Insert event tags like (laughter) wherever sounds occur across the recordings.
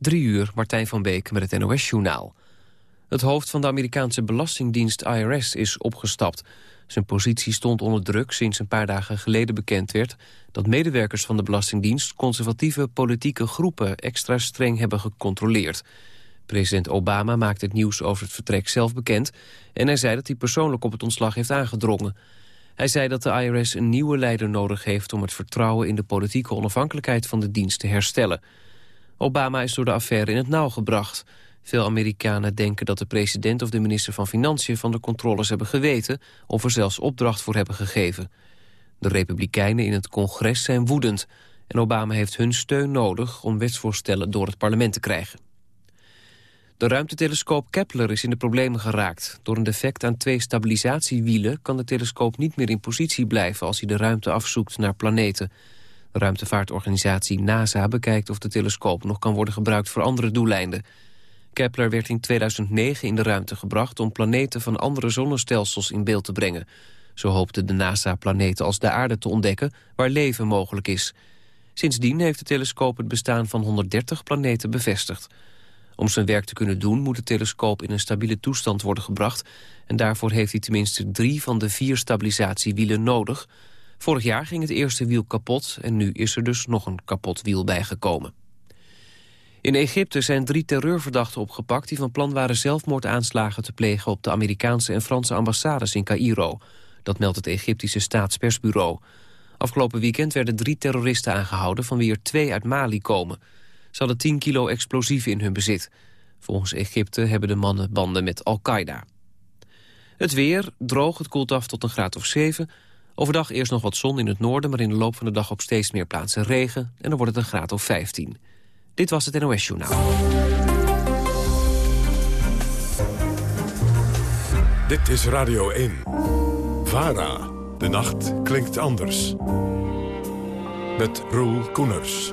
Drie uur, Martijn van Beek met het NOS-journaal. Het hoofd van de Amerikaanse belastingdienst IRS is opgestapt. Zijn positie stond onder druk sinds een paar dagen geleden bekend werd... dat medewerkers van de Belastingdienst conservatieve politieke groepen extra streng hebben gecontroleerd. President Obama maakte het nieuws over het vertrek zelf bekend... en hij zei dat hij persoonlijk op het ontslag heeft aangedrongen. Hij zei dat de IRS een nieuwe leider nodig heeft... om het vertrouwen in de politieke onafhankelijkheid van de dienst te herstellen. Obama is door de affaire in het nauw gebracht. Veel Amerikanen denken dat de president of de minister van Financiën... van de controles hebben geweten of er zelfs opdracht voor hebben gegeven. De republikeinen in het congres zijn woedend... en Obama heeft hun steun nodig om wetsvoorstellen door het parlement te krijgen. De ruimtetelescoop Kepler is in de problemen geraakt. Door een defect aan twee stabilisatiewielen kan de telescoop niet meer in positie blijven als hij de ruimte afzoekt naar planeten. De ruimtevaartorganisatie NASA bekijkt of de telescoop nog kan worden gebruikt voor andere doeleinden. Kepler werd in 2009 in de ruimte gebracht om planeten van andere zonnestelsels in beeld te brengen. Zo hoopte de NASA planeten als de aarde te ontdekken waar leven mogelijk is. Sindsdien heeft de telescoop het bestaan van 130 planeten bevestigd. Om zijn werk te kunnen doen moet de telescoop in een stabiele toestand worden gebracht... en daarvoor heeft hij tenminste drie van de vier stabilisatiewielen nodig. Vorig jaar ging het eerste wiel kapot en nu is er dus nog een kapot wiel bijgekomen. In Egypte zijn drie terreurverdachten opgepakt... die van plan waren zelfmoordaanslagen te plegen... op de Amerikaanse en Franse ambassades in Cairo. Dat meldt het Egyptische staatspersbureau. Afgelopen weekend werden drie terroristen aangehouden... van wie er twee uit Mali komen... Ze hadden 10 kilo explosieven in hun bezit. Volgens Egypte hebben de mannen banden met Al-Qaeda. Het weer, droog, het koelt af tot een graad of 7. Overdag eerst nog wat zon in het noorden... maar in de loop van de dag op steeds meer plaatsen regen... en dan wordt het een graad of 15. Dit was het NOS Journaal. Dit is Radio 1. VARA. De nacht klinkt anders. Met Roel Koeners.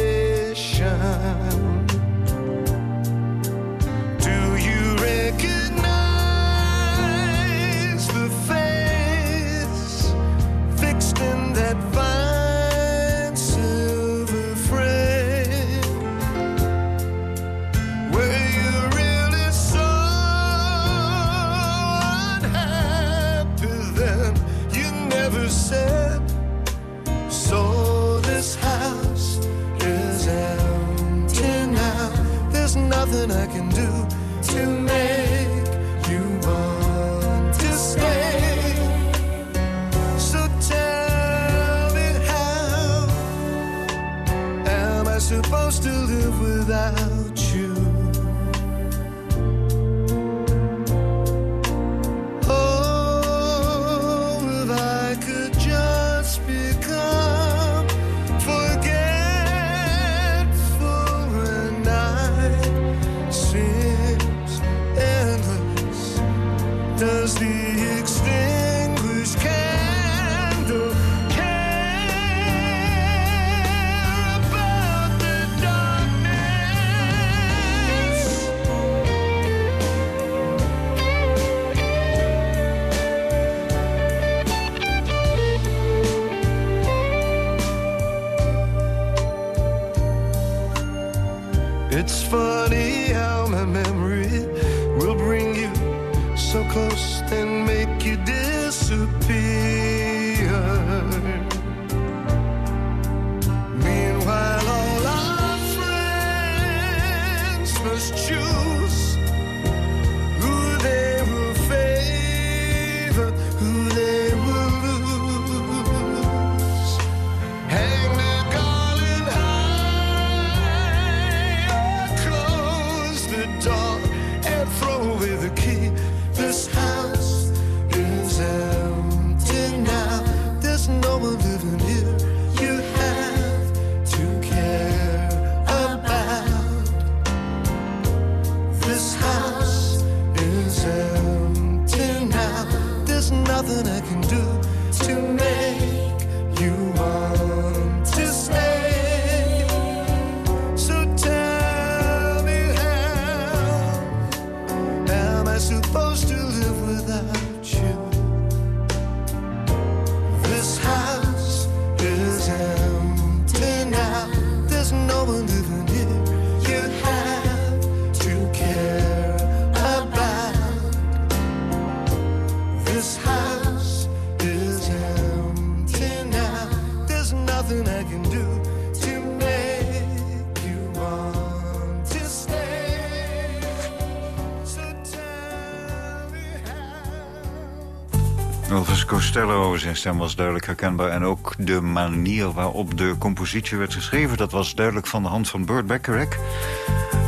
Zijn stem was duidelijk herkenbaar... en ook de manier waarop de compositie werd geschreven... dat was duidelijk van de hand van Burt Bacharach.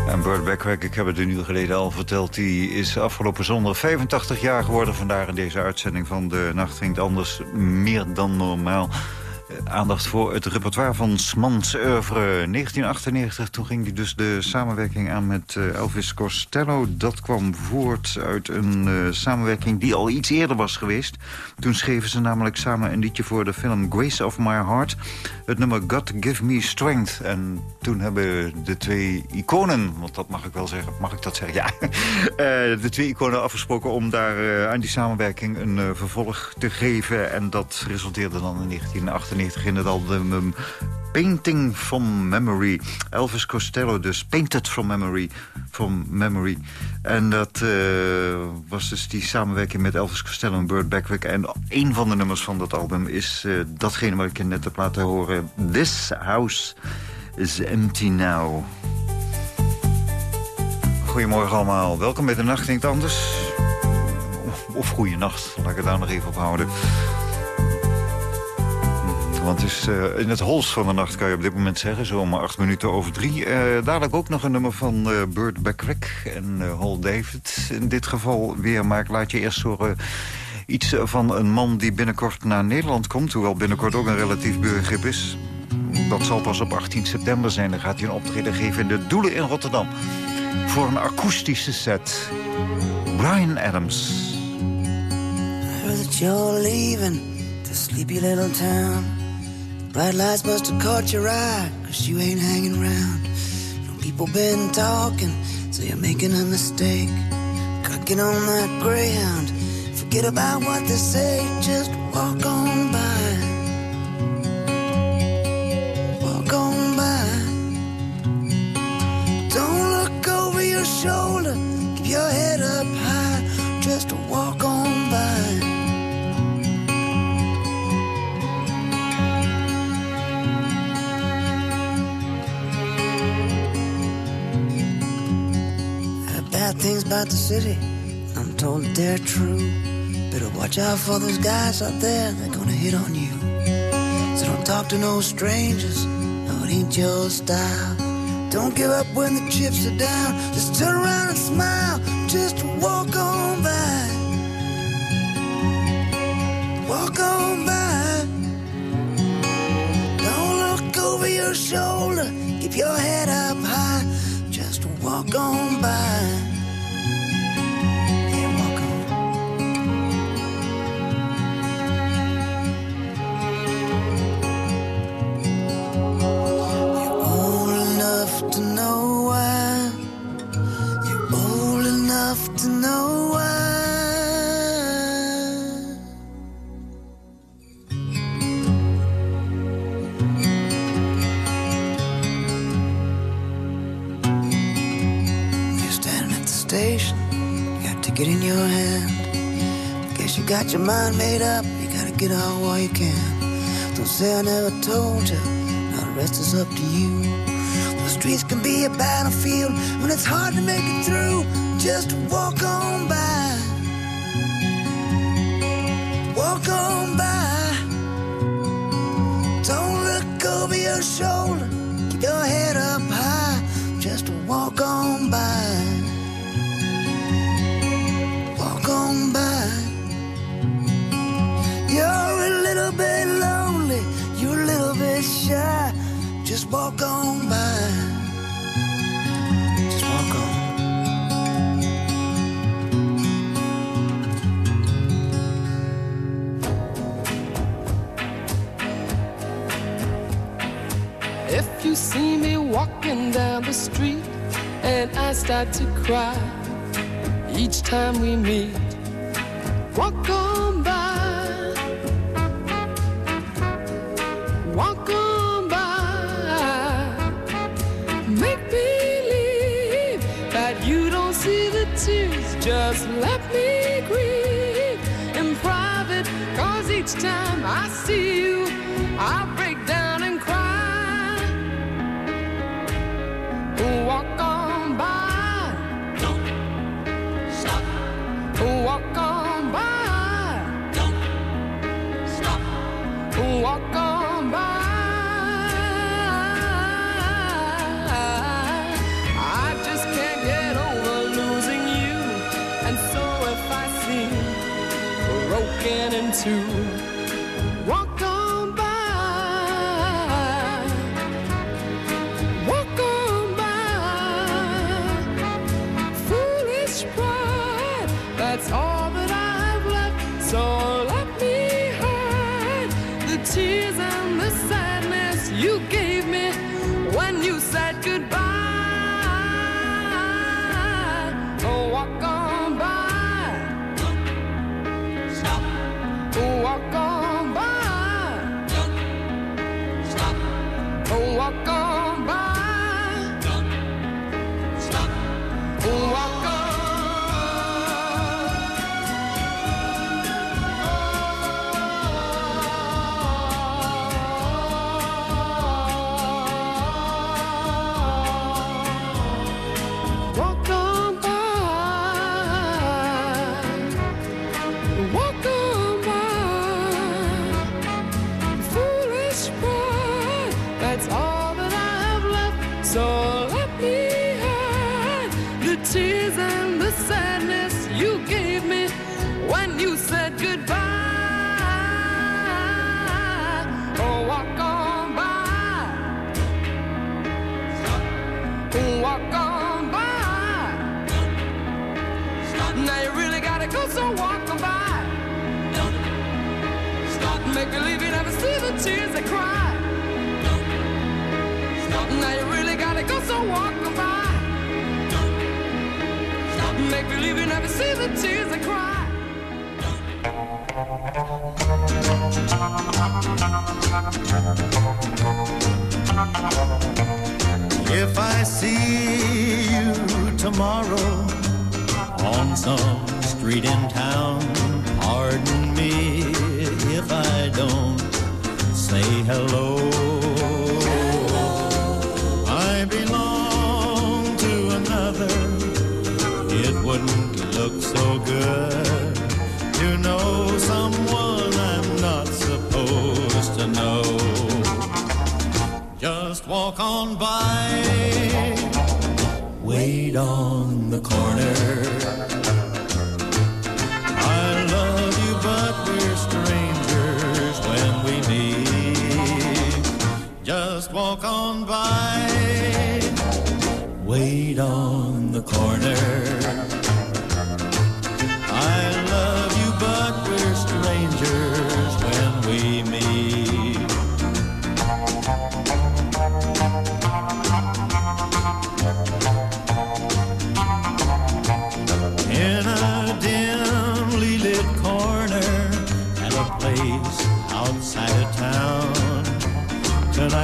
En Burt Bacharach, ik heb het een uur geleden al verteld... die is afgelopen zondag 85 jaar geworden. Vandaar in deze uitzending van De Nacht Ging Anders meer dan normaal... Aandacht voor het repertoire van Smans oeuvre. 1998, toen ging hij dus de samenwerking aan met eh, Elvis Costello. Dat kwam voort uit een eh, samenwerking die al iets eerder was geweest. Toen schreven ze namelijk samen een liedje voor de film Grace of My Heart. Het nummer God Give Me Strength. En toen hebben de twee iconen, want dat mag ik wel zeggen, mag ik dat zeggen? Ja. (laughs) Eh, de twee iconen afgesproken om daar aan die samenwerking een vervolg te geven. En dat resulteerde dan in 1998 in het album Painting from Memory. Elvis Costello dus, Painted from Memory. From Memory. En dat eh, was dus die samenwerking met Elvis Costello en Burt Bacharach. En een van de nummers van dat album is uh, datgene wat ik net heb laten horen. This House is Empty Now. Goedemorgen allemaal. Welkom bij de Nacht Denkt Anders. Of goede nacht, laat ik het daar nog even op houden. Want het is uh, in het hols van de nacht, kan je op dit moment zeggen. Zo om acht minuten over drie. Uh, dadelijk ook nog een nummer van uh, Burt Bacharach en Hall David. In dit geval weer, maar ik laat je eerst horen... iets van een man die binnenkort naar Nederland komt. Hoewel binnenkort ook een relatief begrip is. Dat zal pas op 18 september zijn. Dan gaat hij een optreden geven in de Doelen in Rotterdam. Voor een akoestische set. Brian Adams. I heard that you're leaving the sleepy little town. Bright lights must have caught your eye, cause you ain't hanging around. No people been talking, so you're making a mistake. Gotta get on that greyhound, forget about what they say, just walk on by. Walk on by. Don't look over your shoulder, keep your head up high, just walk on bad things about the city. I'm told that they're true. Better watch out for those guys out there, they're gonna hit on you. So don't talk to no strangers, no, it ain't your style. Don't give up when the chips are down. Just turn around and smile, just walk on by. Walk on by. Don't look over your shoulder, keep your head up high. Just walk on by. to no. You're standing at the station, you got to get in your hand. I guess you got your mind made up, you gotta get out while you can. Don't say I never told you, now the rest is up to you. The streets can be a battlefield when it's hard to make it through just walk on by. Walk on by. Don't look over your shoulder. Keep your head up high. Just walk on by. Walk on by. You're a little bit lonely. You're a little bit shy. Just walk on by. and I start to cry each time we meet. Walk on by, walk on by. Make believe that you don't see the tears, just let me grieve in private. Cause each time I see just walk on by. Wait on the corner.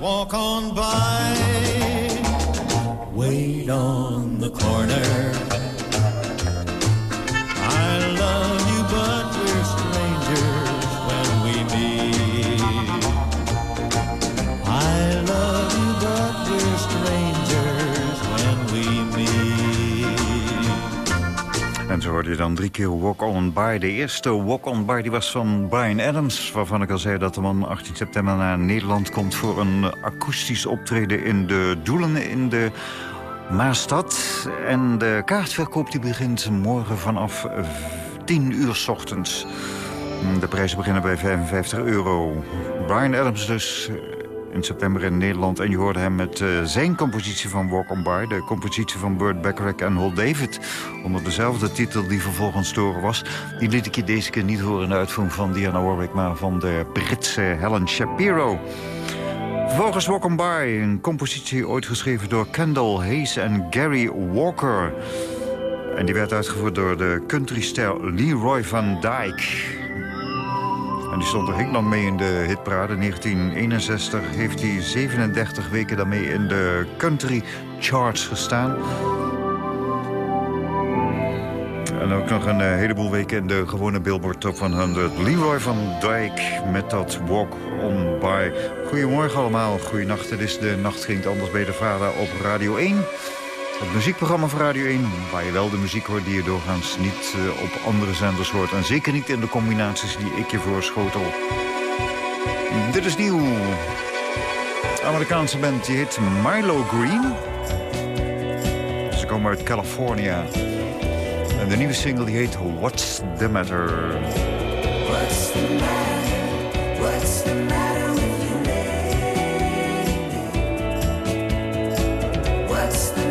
Walk on by. Wait on the corner. Dan drie keer Walk On By. De eerste Walk On By die was van Brian Adams... waarvan ik al zei dat de man 18 september naar Nederland komt... voor een akoestisch optreden in de Doelen in de Maastad. En de kaartverkoop die begint morgen vanaf 10 uur s ochtends. De prijzen beginnen bij 55 euro. Brian Adams dus in september in Nederland. En je hoorde hem met eh, zijn compositie van Walk On By... de compositie van Burt Bacharach en Hol David... onder dezelfde titel die vervolgens te horen was. Die liet ik je deze keer niet horen in de uitvoering van Diana Warwick... maar van de Britse Helen Shapiro. Vervolgens Walk On By, een compositie ooit geschreven door Kendall Hayes en Gary Walker... En die werd uitgevoerd door de countryster Leroy van Dyke. Die stond er heel lang mee in de hitparade. 1961 heeft hij 37 weken daarmee in de country charts gestaan. En ook nog een eh, heleboel weken in de gewone Billboard Top 100. Leroy van Dyke met dat Walk On By. Goedemorgen allemaal, goeienacht. Het is de Nacht Klinkt Anders bij de Vader op Radio 1. Het muziekprogramma van Radio 1, waar je wel de muziek hoort die je doorgaans niet uh, op andere zenders hoort. En zeker niet in de combinaties die ik je voorschotel. Dit is nieuw. Amerikaanse band, die heet Milo Green. Ze komen uit California. En de nieuwe single die heet What's the Matter. What's the matter? What's the matter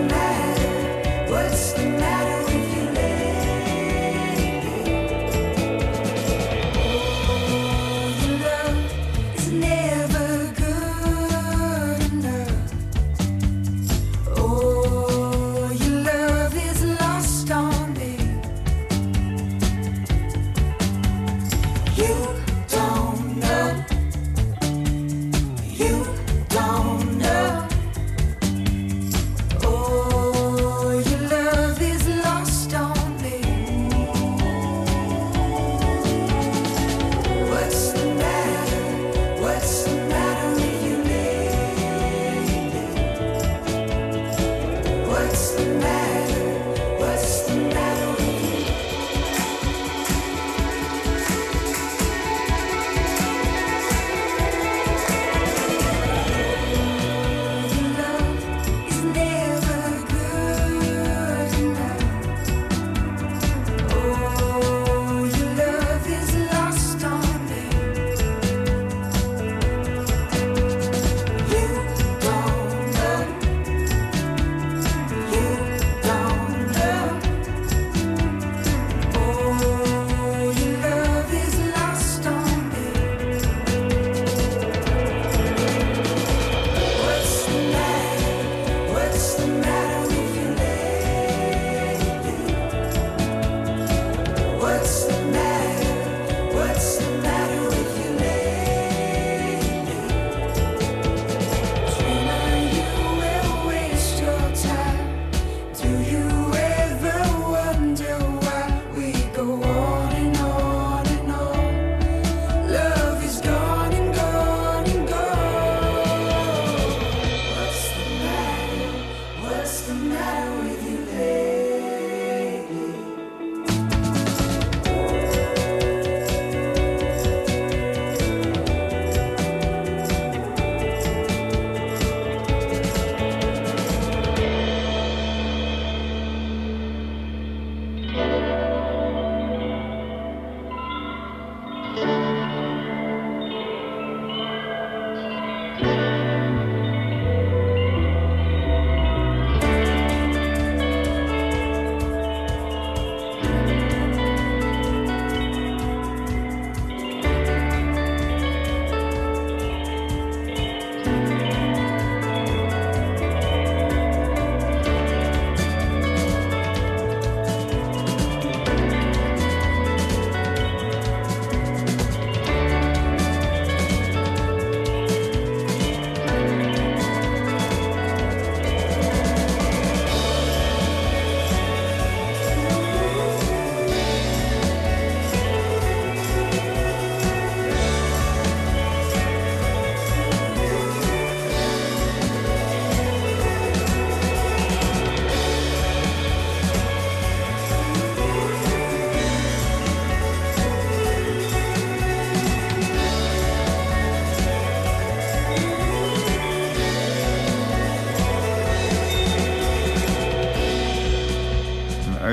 matter? What's the matter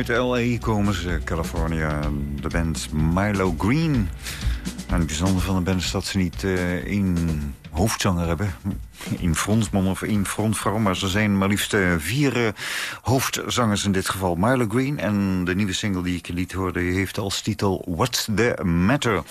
Uit L.A. komen ze, California. De band Milo Green. En het bijzondere van de band is dat ze niet uh, één hoofdzanger hebben. Eén frontman of één frontvrouw. Maar ze zijn maar liefst uh, vier uh, hoofdzangers in dit geval. Milo Green en de nieuwe single die ik liet hoorde... heeft als titel What's the Matter?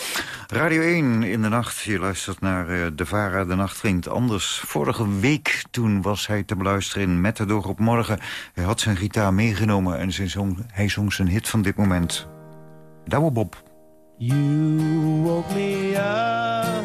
Radio 1 in de nacht. Je luistert naar uh, De Vara. De nacht klinkt anders. Vorige week toen was hij te beluisteren in Metador op morgen. Hij had zijn gitaar meegenomen en hij zong, hij zong zijn hit van dit moment. Douwe Bob. You woke me up.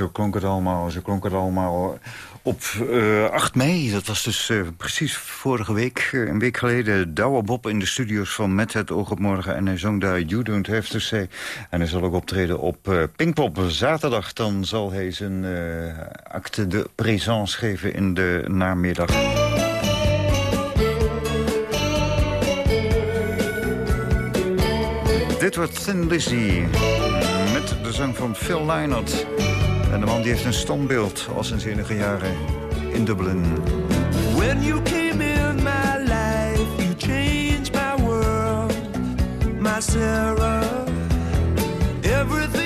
Zo klonk het allemaal, zo klonk het allemaal op eh 8 mei. Dat was dus eh, precies vorige week, eh, een week geleden... Douwe Bob in de studio's van Met het oog op morgen. En hij zong daar You Don't Have To Say. En hij zal ook optreden op eh, Pinkpop zaterdag. Dan zal hij zijn eh, acte de présence geven in de namiddag. Dit wordt Thin Lizzy met de zang van Phil Lynott. En de man die heeft een standbeeld al zijn enige jaren in Dublin. When you came in my life, you changed my world, my Sarah. Everything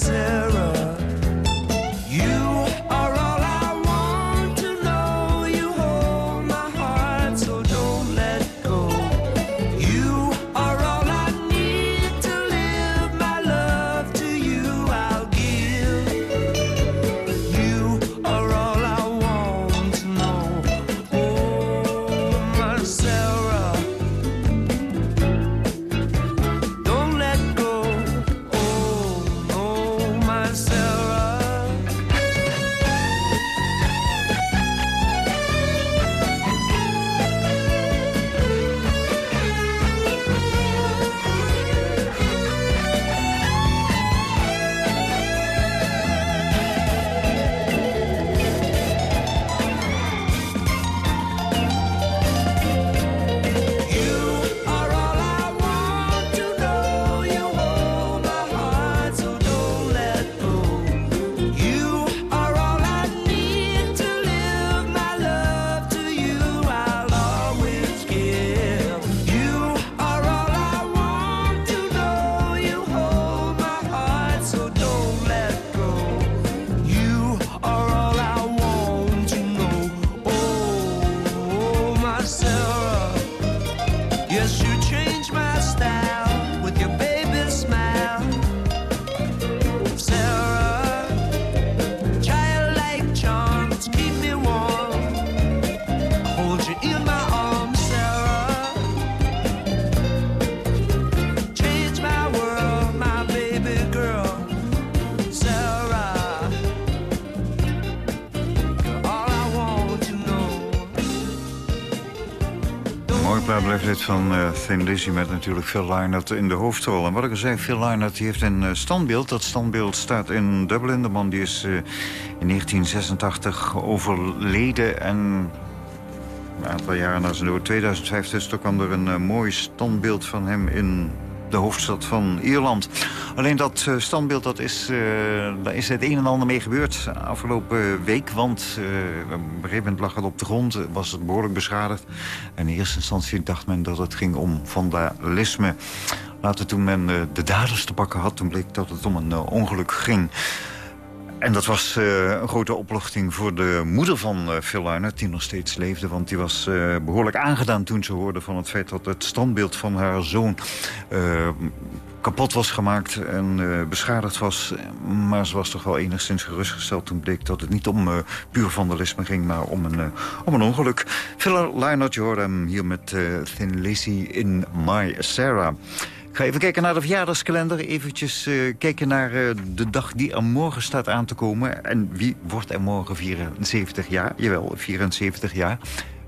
myself. Blijft dit van uh, Thin Lizzy met natuurlijk Phil Lynott in de hoofdrol. En wat ik al zei, Phil Lynott heeft een uh, standbeeld. Dat standbeeld staat in Dublin. De man die is uh, in 1986 overleden en een aantal jaren na zijn dood, 2005 dus, toen kwam er een mooi standbeeld van hem in de hoofdstad van Ierland. Alleen dat uh, standbeeld, dat is, uh, daar is het een en ander mee gebeurd afgelopen week. Want uh, op een gegeven moment lag het op de grond, was het behoorlijk beschadigd. En in eerste instantie dacht men dat het ging om vandalisme. Later toen men de daders te pakken had, toen bleek dat het om een ongeluk ging. En dat was uh, een grote opluchting voor de moeder van uh, Phil die nog steeds leefde, want die was uh, behoorlijk aangedaan... toen ze hoorde van het feit dat het standbeeld van haar zoon... kapot was gemaakt en beschadigd was. Maar ze was toch wel enigszins gerustgesteld... toen bleek dat het niet om puur vandalisme ging, maar om een, om een ongeluk. Phil Lynott, je hem hier met Thin Lizzy in My Sarah... Ga even kijken naar de verjaardagskalender. Eventjes uh, kijken naar uh, de dag die er morgen staat aan te komen. En wie wordt er morgen 74 jaar? Jawel, 74 jaar.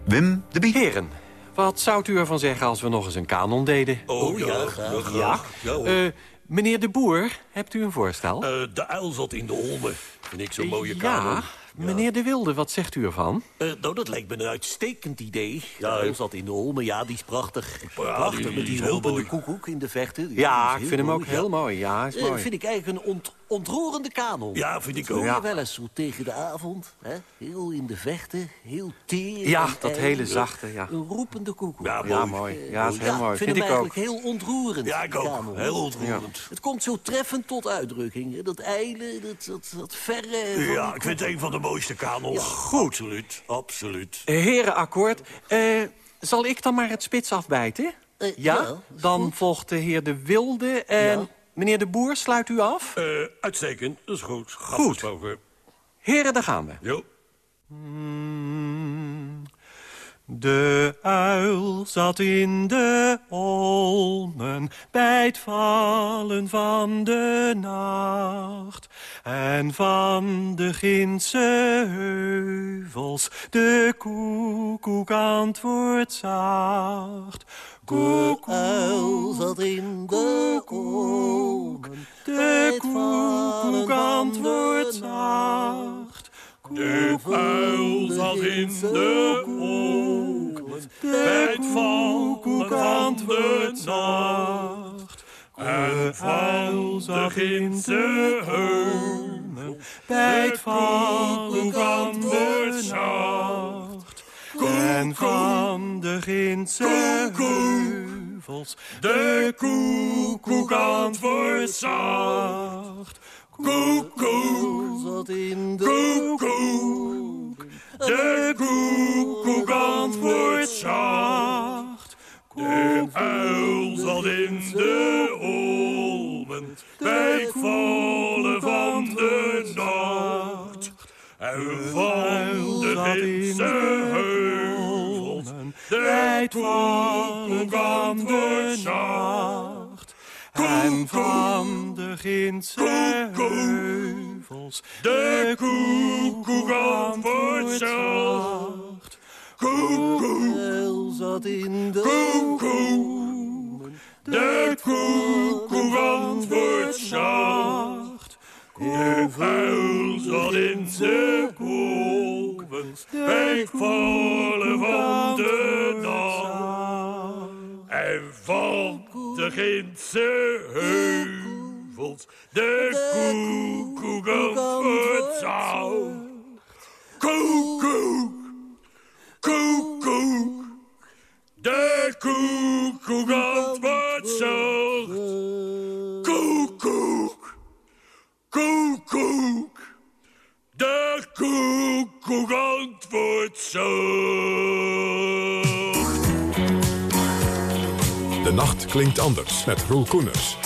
Wim de Bie. Heren, wat zou u ervan zeggen als we nog eens een kanon deden? Oh, ja, graag. Ja? ja uh, meneer de Boer, hebt u een voorstel? de uil zat in de holme. Vind ik zo'n mooie kanon. Ja, Meneer De Wilde, wat zegt u ervan? Uh, nou, dat lijkt me een uitstekend idee. Ja, zat in de Holme, ja, die is prachtig. Prachtig, die, met die roepende koekoek in de vechten. Ja, ja ik vind hem ook heel mooi. Ja, is mooi. Uh, vind ik eigenlijk een ont ontroerende kanon. Ja, vind ik ook. Ja. wel eens zo tegen de avond. Hè? Heel in de vechten, heel teer. Ja, dat hele zachte, ja. Een roepende koekoek. Ja, mooi. Ja, mooi. Ja, is heel mooi. vind, vind ik ook. heel ontroerend. Ja, ik ook. Heel ontroerend. Het komt zo treffend tot uitdrukking. Hè? Dat eile, dat, dat, dat verre... Ja, ik vind het een van de mooiste kanons. Goed. Absoluut, absoluut. Heren, akkoord. Uh, zal ik dan maar het spits afbijten? Uh, ja? ja dan goed. volgt de heer De Wilde en... Ja. Meneer De Boer, sluit u af? Uh, uitstekend, dat is goed. Goed. Heren, daar gaan we. Jo. Mm, de uil zat in de olmen bij het vallen van de nacht. En van de Ginse heuvels de koekoek antwoordt zacht. De uil zat in de olmen, de koekoek antwoordt zacht. De uil zat in de olmen, bij het vallen van de nacht. De uil zat in de olmen, bij het vallen van de nacht. En van de Ginse heuvels de koekoek antwoordt zacht. Koekoek. Zat in de koekoek, de koekoek antwoordt zacht. De uil zat in de olmen, bij het vallen van de nacht. En van de Ginse heuvels, bij het vallen van de nacht. De Ginse heuvels, de koekoek antwoordt zacht. Koekoek, zat in de koekoek, de koekoek antwoordt zacht. De uil zat in de kolvens, bij het vallen van de nacht. En van de Ginse heuvels, de koekoek antwoordt zacht. Koekoek, koekoek, de koekoek antwoordt zacht. Koekoek, koekoek, de koekoek antwoordt zacht. De nacht klinkt anders met Roel Koeners.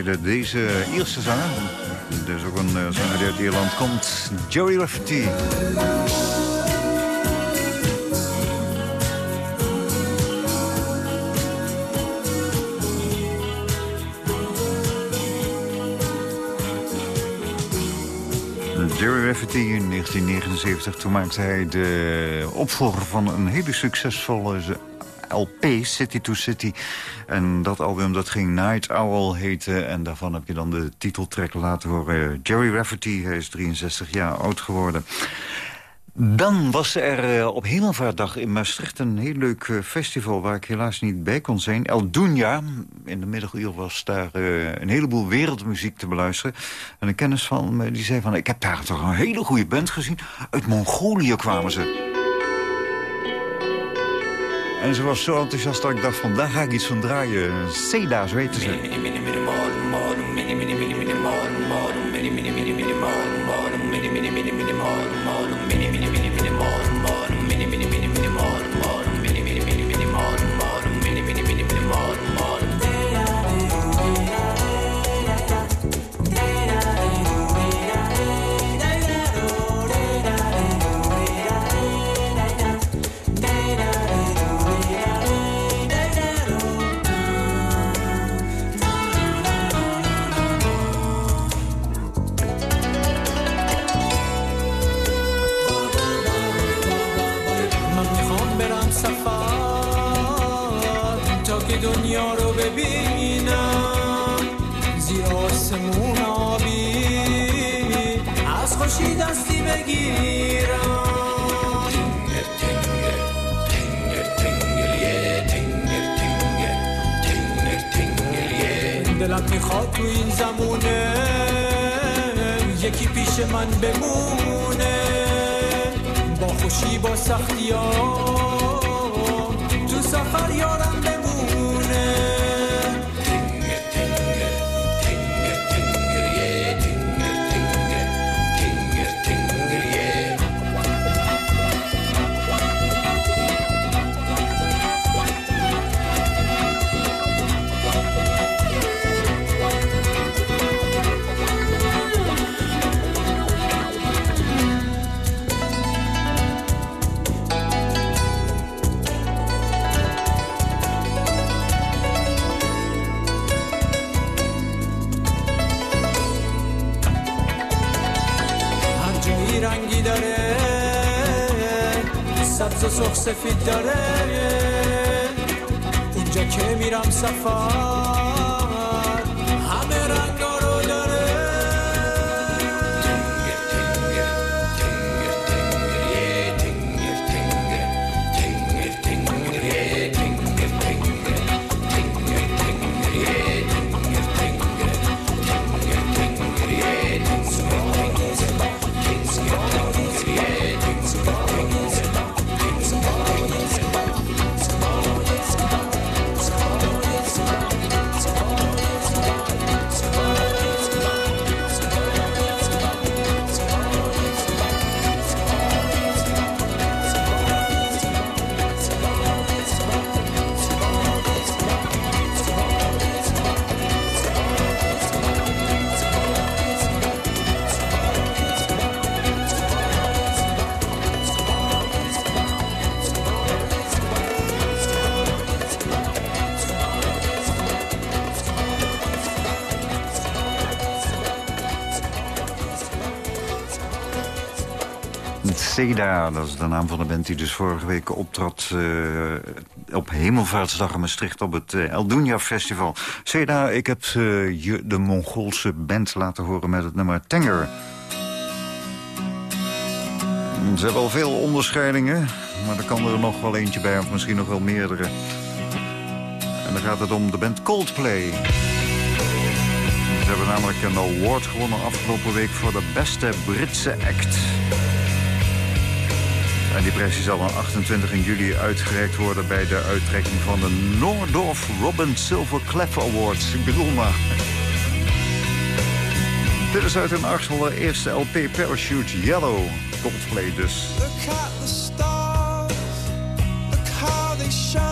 Overleden. Deze eerste zanger, dus ook een uh, zanger die uit Ierland komt, Joey Rafferty. Jerry Rafferty in 1979. Toen maakte hij de opvolger van een hele succesvolle LP, City to City. En dat album dat ging Night Owl heten. En daarvan heb je dan de titeltrack laten horen. Jerry Rafferty, hij is 63 jaar oud geworden. Dan was er uh, op Hemelvaartdag in Maastricht een heel leuk uh, festival... waar ik helaas niet bij kon zijn. El Dunya, in de middaguur was daar uh, een heleboel wereldmuziek te beluisteren. En een kennis van me die zei van... ik heb daar toch een hele goede band gezien. Uit Mongolië kwamen ze. En ze was zo enthousiast dat ik dacht van... daar ga ik iets van draaien. Ceda's weten ze. داره. اونجا که میرم سفر. Seda, dat is de naam van de band die dus vorige week optrad... eh, op Hemelvaartsdag in Maastricht op het uh, El Dunya Festival. Seda, ik heb eh, je de Mongoolse band laten horen met het nummer Tenger. Ze hebben al veel onderscheidingen, maar er kan er nog wel eentje bij... of misschien nog wel meerdere. En dan gaat het om de band Coldplay. Ze hebben namelijk een award gewonnen afgelopen week... voor de beste Britse act. En die prijs zal dan 28 juli uitgereikt worden... bij de uitreiking van de Noordorf Robin Silver Clef Awards. Ik bedoel maar. Dit is uit een achterlijke eerste LP Parachute Yellow. Coldplay dus. Look at the stars, they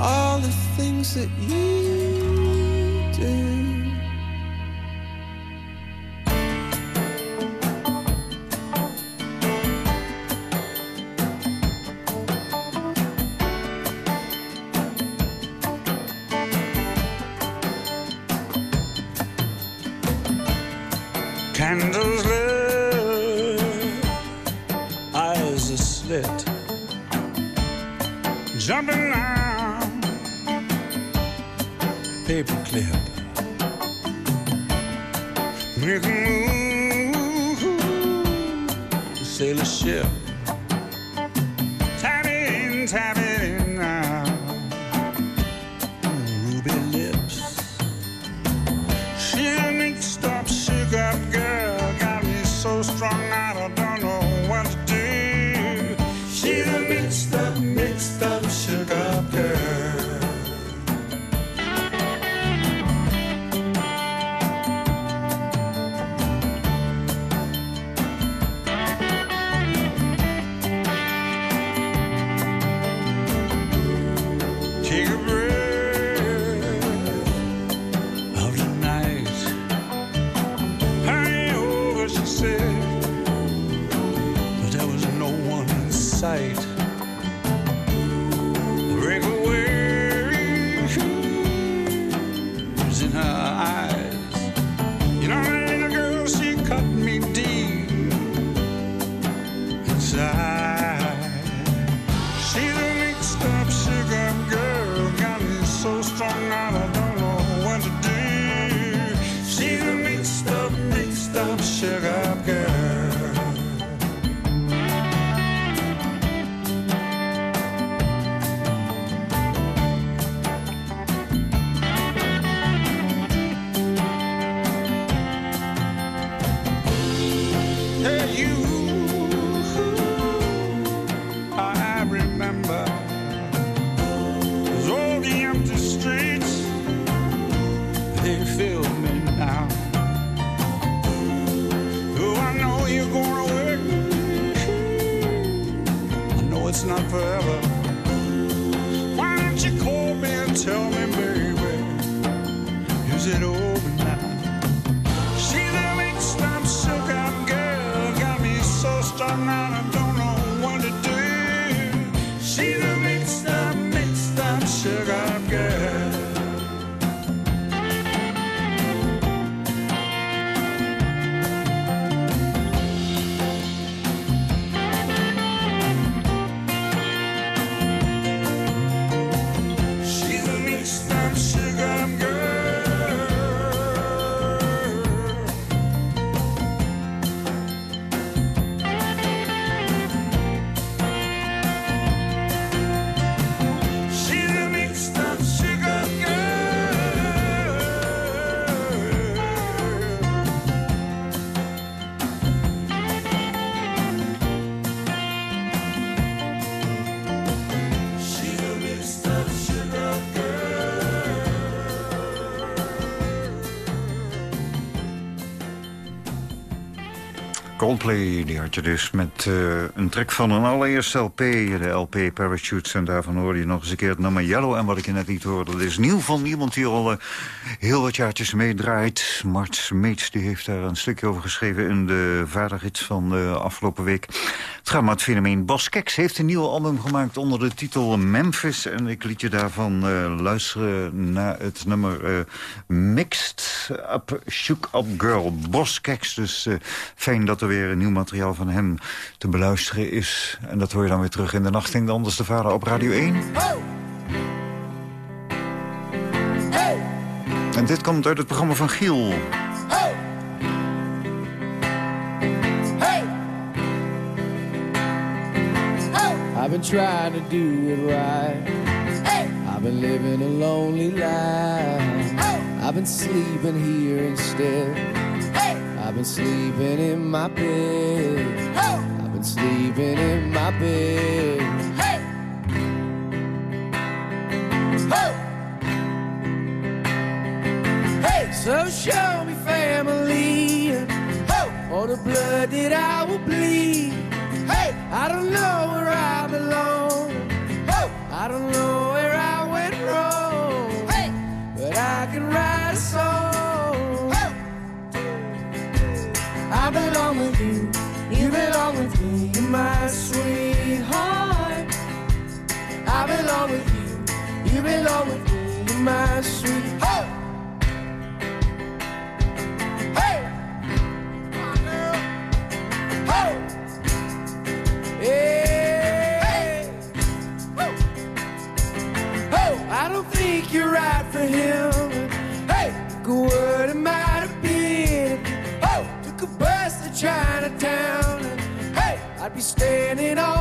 all the things that you Coldplay, die had je dus met eh, een track van een allereerste LP, de LP Parachutes. En daarvan hoorde je nog eens een keer het nummer Yellow. En wat ik je net niet hoorde, dat is nieuw van iemand die al eh, heel wat jaartjes meedraait. Mart Meets, die heeft daar een stukje over geschreven in de vadergids van de afgelopen week. Het gaat maar het fenomeen. Heeft een nieuw album gemaakt onder de titel Memphis. En ik liet je daarvan luisteren naar het nummer Mixed Up, Shook Up Girl. Bas Keks, dus fijn dat er weer een nieuw materiaal van hem te beluisteren is. En dat hoor je dan weer terug in de nacht. Denk anders de vader op Radio 1. En dit komt uit het programma van Giel. I've been trying to do right. I've been living a lonely life. I've been sleeping here instead. I've been sleeping in my bed. I've been sleeping in my bed. So show me family or the blood that I will bleed. I don't know where I belong. I don't know I belong with you. You belong with me. My sweetheart. I belong with you. You belong with me. My sweetheart. Hey! Come on, girl. Hey! Hey! Oh, I don't think you're right for him. Be standing on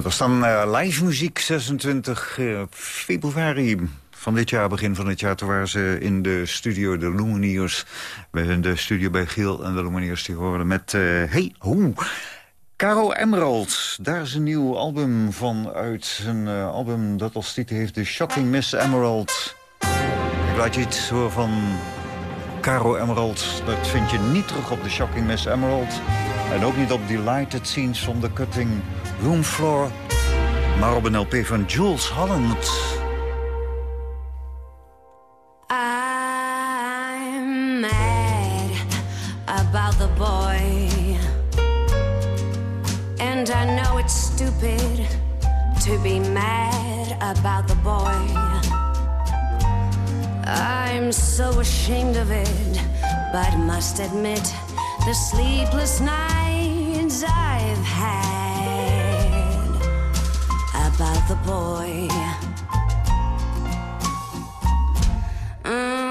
Dat was dan eh, live muziek 26 eh, februari van dit jaar, begin van dit jaar. Toen waren ze in de studio, de Luminiers. Bij de studio bij Giel en de Luminiers die hoorden met... eh, hey, hoe? Caro Emerald, daar is een nieuw album van uit. Een album dat als titel heeft The Shocking Miss Emerald. Ik laat je iets horen van Caro Emerald. Dat vind je niet terug op The Shocking Miss Emerald. En ook niet op Delighted Scenes from the Cutting Room Floor. Maar op een LP van Jules Holland. I'm mad about the boy. And I know it's stupid to be mad about the boy. I'm so ashamed of it, but must admit the sleepless nights I've had about the boy. Mm,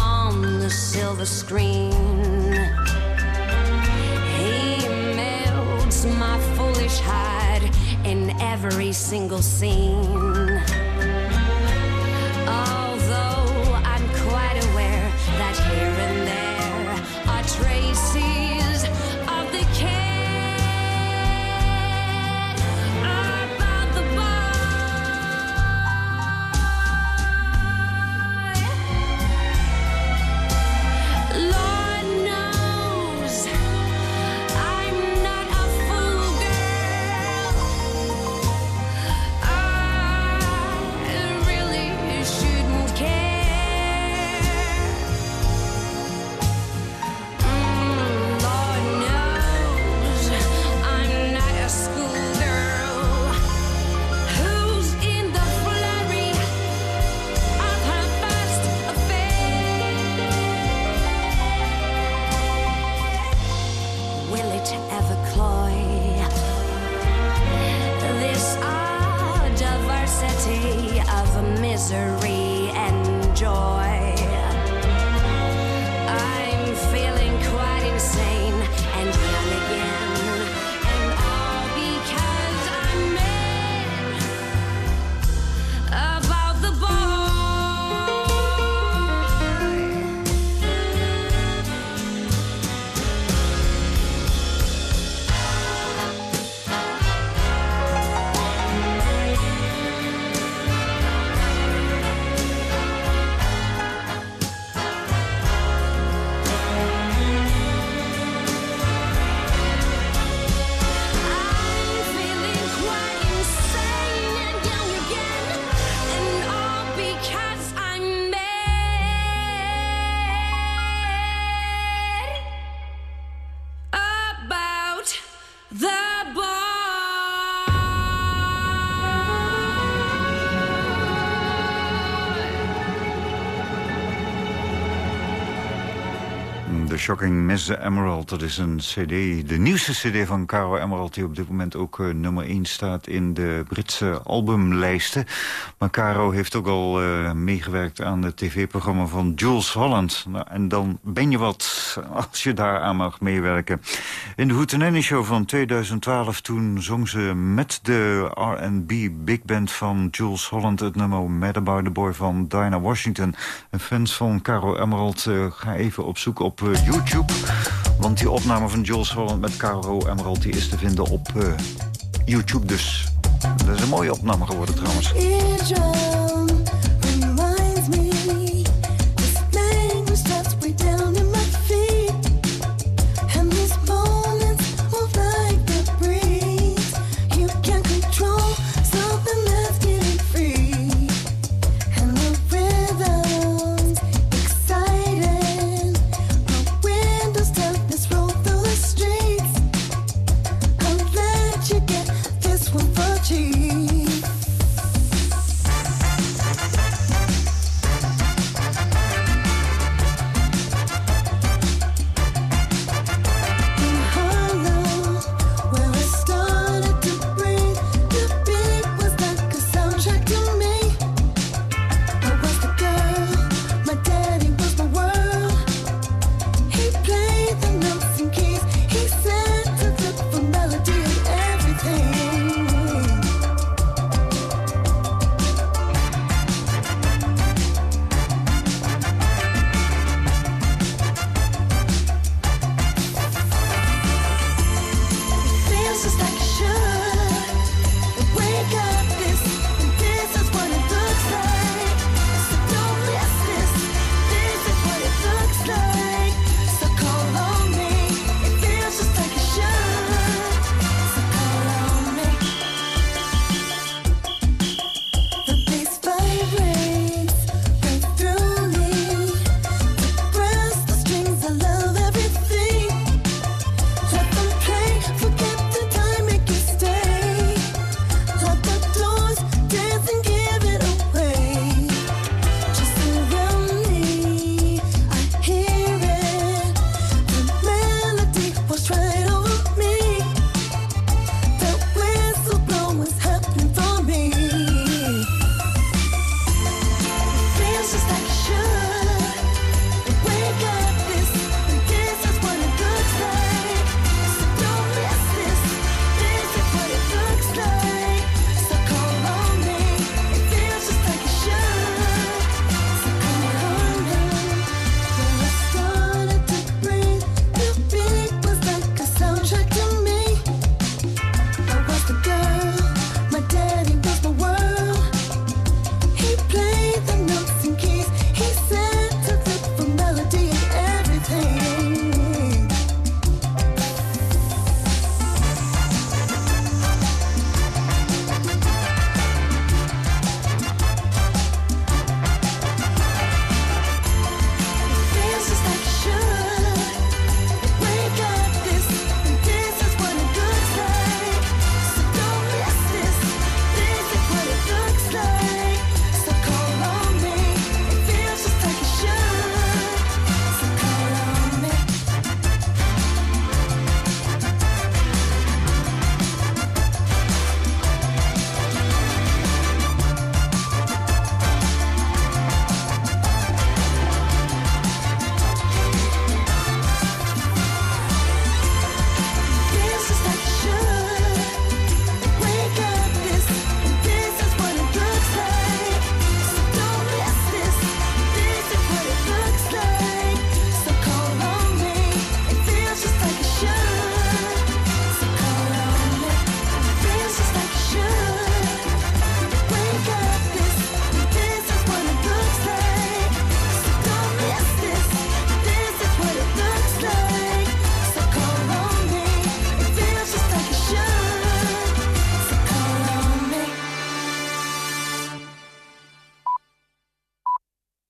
on the silver screen. He melts my foolish heart in every single scene. Shocking Miss Emerald, dat is een cd, de nieuwste cd van Caro Emerald... die op dit moment ook uh, nummer 1 staat in de Britse albumlijsten. Maar Caro heeft ook al uh, meegewerkt aan het tv-programma van Jules Holland. Nou, en dan ben je wat, (laughs) als je daar aan mag meewerken. In de Hootenanny Show van 2012, toen zong ze met de R&B big band van Jules Holland... het nummer Mad About the Boy van Dinah Washington. En fans van Caro Emerald, uh, ga even op zoek op uh, YouTube. Want die opname van Jules Holland met Caro Emerald... die is te vinden op uh, YouTube dus. Dat is een mooie opname geworden trouwens.